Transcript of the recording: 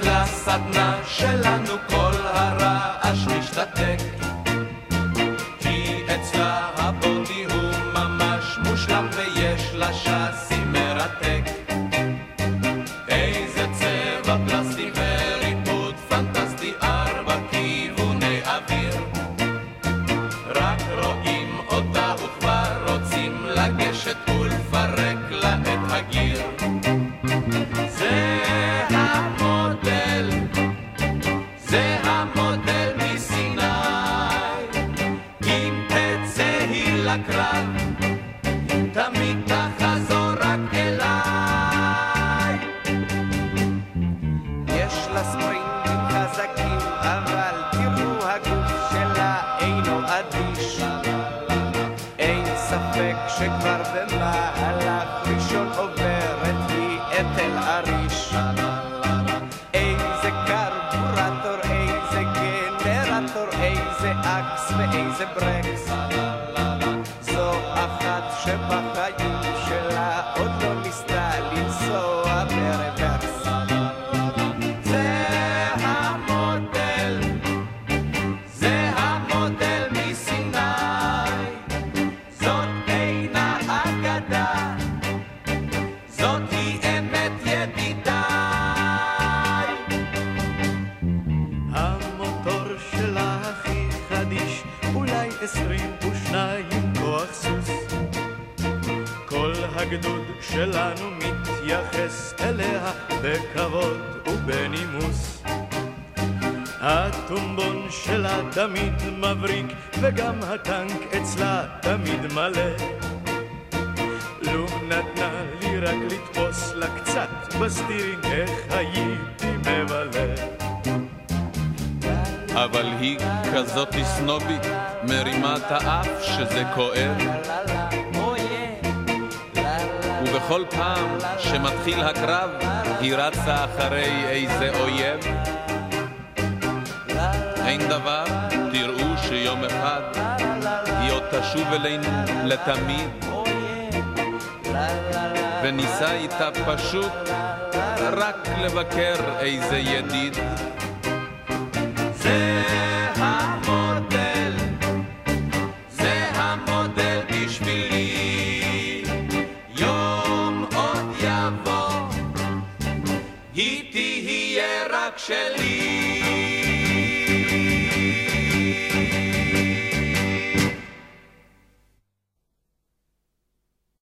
בסדנה שלנו כל הרעש משתתק. כי אצלה הבודי הוא ממש מושלם ויש לה שסי מרתק איזה צבע פלסטי וריפוד פנטסטי ארבע כיווני אוויר. רק רואים אותה וכבר רוצים לגשת היא לקרב תמיד תחזור רק אליי יש לה ספרינגים חזקים, אבל תראו הגוף שלה אינו אדיש. אין ספק שכבר במהלך ראשון עוברת היא את. איזה קרבורטור, איזה גנרטור, איזה אקס ואיזה ברקס. שבחיים שלה עוד לא הגדוד שלנו מתייחס אליה בכבוד ובנימוס. הטמבון שלה תמיד מבריק, וגם הטנק אצלה תמיד מלא. לו נתנה לי רק לתפוס לה קצת ב steering, איך הייתי מבלה. אבל היא כזאת סנובית, מרימה את האף שזה כואב. ובכל פעם שמתחיל הקרב, היא רצה אחרי איזה אויב. אין דבר, תראו שיום אחד היא עוד תשוב אלינו לתמיד, וניסה איתה פשוט רק לבקר איזה ידיד. זה המודל, זה המודל בשבילי. היא תהיה רק שלי.